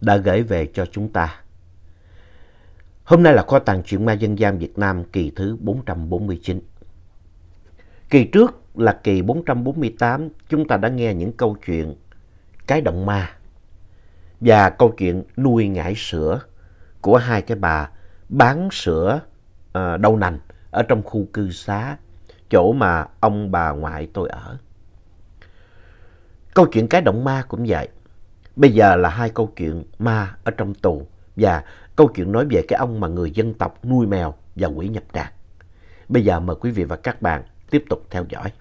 đã gửi về cho chúng ta. Hôm nay là kho tàng truyện ma dân gian Việt Nam kỳ thứ 449. Kỳ trước là kỳ 448, chúng ta đã nghe những câu chuyện cái động ma và câu chuyện nuôi ngải sữa của hai cái bà bán sữa uh, đậu nành ở trong khu cư xá, chỗ mà ông bà ngoại tôi ở. Câu chuyện cái động ma cũng vậy. Bây giờ là hai câu chuyện ma ở trong tù và câu chuyện nói về cái ông mà người dân tộc nuôi mèo và quỷ nhập tràng. Bây giờ mời quý vị và các bạn tiếp tục theo dõi.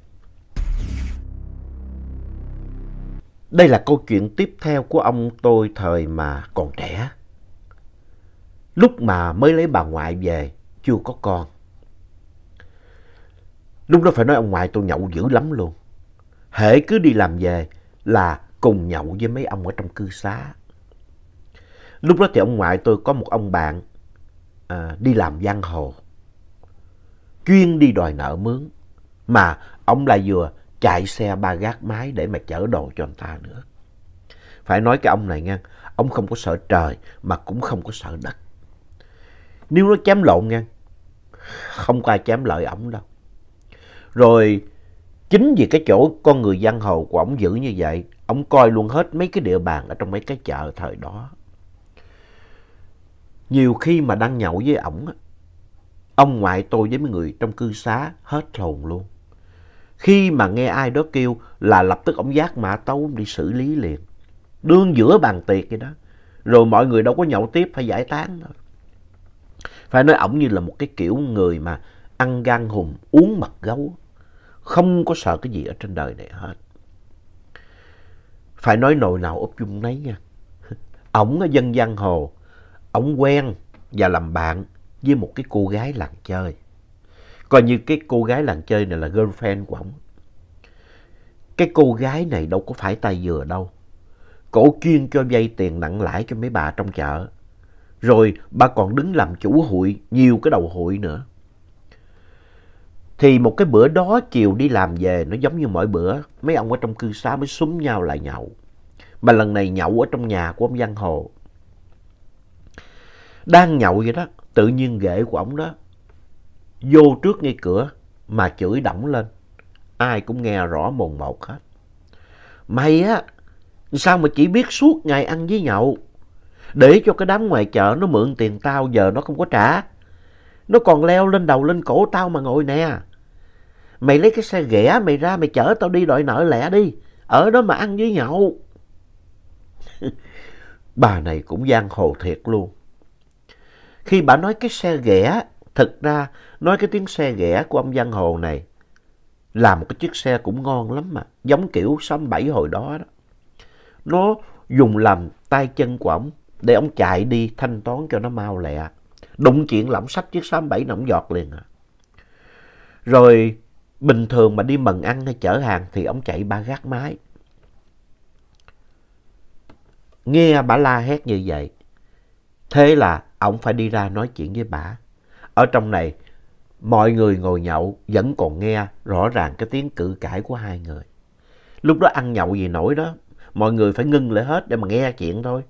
Đây là câu chuyện tiếp theo của ông tôi thời mà còn trẻ. Lúc mà mới lấy bà ngoại về, chưa có con. Lúc đó phải nói ông ngoại tôi nhậu dữ lắm luôn. Hễ cứ đi làm về là cùng nhậu với mấy ông ở trong cư xá. Lúc đó thì ông ngoại tôi có một ông bạn à, đi làm giang hồ. Chuyên đi đòi nợ mướn. Mà ông lại vừa chạy xe ba gác mái để mà chở đồ cho anh ta nữa. Phải nói cái ông này nha, ông không có sợ trời mà cũng không có sợ đất. Nếu nó chém lộn nha, không có ai chém lợi ổng đâu. Rồi chính vì cái chỗ con người giang hồ của ổng giữ như vậy, ông coi luôn hết mấy cái địa bàn ở trong mấy cái chợ thời đó. Nhiều khi mà đang nhậu với ổng, ông ngoại tôi với mấy người trong cư xá hết hồn luôn. Khi mà nghe ai đó kêu là lập tức ông giác mã tấu đi xử lý liền. Đương giữa bàn tiệc vậy đó. Rồi mọi người đâu có nhậu tiếp phải giải tán thôi. Phải nói ổng như là một cái kiểu người mà ăn gan hùm, uống mật gấu. Không có sợ cái gì ở trên đời này hết. Phải nói nồi nào úp chung nấy nha. Ổng ở dân giang hồ, ổng quen và làm bạn với một cái cô gái làng chơi. Coi như cái cô gái làng chơi này là girlfriend của ổng. Cái cô gái này đâu có phải tay dừa đâu. Cổ chuyên cho vay tiền nặng lãi cho mấy bà trong chợ. Rồi bà còn đứng làm chủ hụi, nhiều cái đầu hụi nữa. Thì một cái bữa đó chiều đi làm về nó giống như mọi bữa. Mấy ông ở trong cư xá mới súng nhau lại nhậu. Mà lần này nhậu ở trong nhà của ông Văn Hồ. Đang nhậu vậy đó, tự nhiên ghệ của ông đó vô trước ngay cửa mà chửi đỏng lên. Ai cũng nghe rõ mồn một hết. Mày á, sao mà chỉ biết suốt ngày ăn với nhậu? Để cho cái đám ngoài chợ nó mượn tiền tao giờ nó không có trả. Nó còn leo lên đầu lên cổ tao mà ngồi nè. Mày lấy cái xe ghẻ mày ra mày chở tao đi đòi nợ lẹ đi. Ở đó mà ăn với nhậu. bà này cũng giang hồ thiệt luôn. Khi bà nói cái xe ghẻ, thực ra nói cái tiếng xe ghẻ của ông giang hồ này là một cái chiếc xe cũng ngon lắm mà. Giống kiểu 67 hồi đó đó. Nó dùng làm tay chân của ổng để ổng chạy đi thanh toán cho nó mau lẹ. Đụng chuyện lỏng sách chiếc 67 nó ổng giọt liền à. Rồi bình thường mà đi mần ăn hay chở hàng thì ông chạy ba gác mái. Nghe bà la hét như vậy. Thế là ông phải đi ra nói chuyện với bà. Ở trong này, mọi người ngồi nhậu vẫn còn nghe rõ ràng cái tiếng cự cãi của hai người. Lúc đó ăn nhậu gì nổi đó, mọi người phải ngưng lại hết để mà nghe chuyện thôi.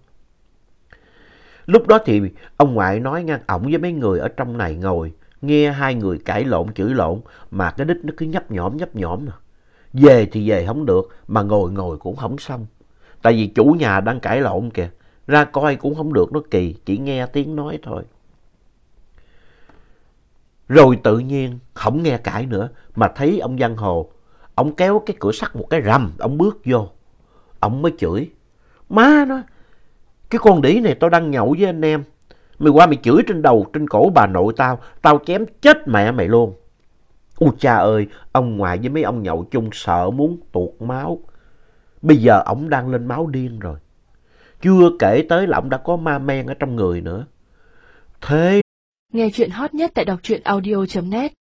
Lúc đó thì ông ngoại nói ngang ổng với mấy người ở trong này ngồi, nghe hai người cãi lộn chửi lộn mà cái đít nó cứ nhấp nhõm nhấp nhõm nè. Về thì về không được, mà ngồi ngồi cũng không xong. Tại vì chủ nhà đang cãi lộn kìa, ra coi cũng không được, nó kỳ, chỉ nghe tiếng nói thôi. Rồi tự nhiên không nghe cãi nữa mà thấy ông Văn Hồ, ông kéo cái cửa sắt một cái rầm, ông bước vô. Ông mới chửi, má nó, cái con đĩ này tao đang nhậu với anh em. Mày qua mày chửi trên đầu, trên cổ bà nội tao, tao chém chết mẹ mày luôn. U cha ơi, ông ngoại với mấy ông nhậu chung sợ muốn tuột máu. Bây giờ ổng đang lên máu điên rồi. Chưa kể tới là ổng đã có ma men ở trong người nữa. Thế Nghe chuyện hot nhất tại đọc truyện audio.net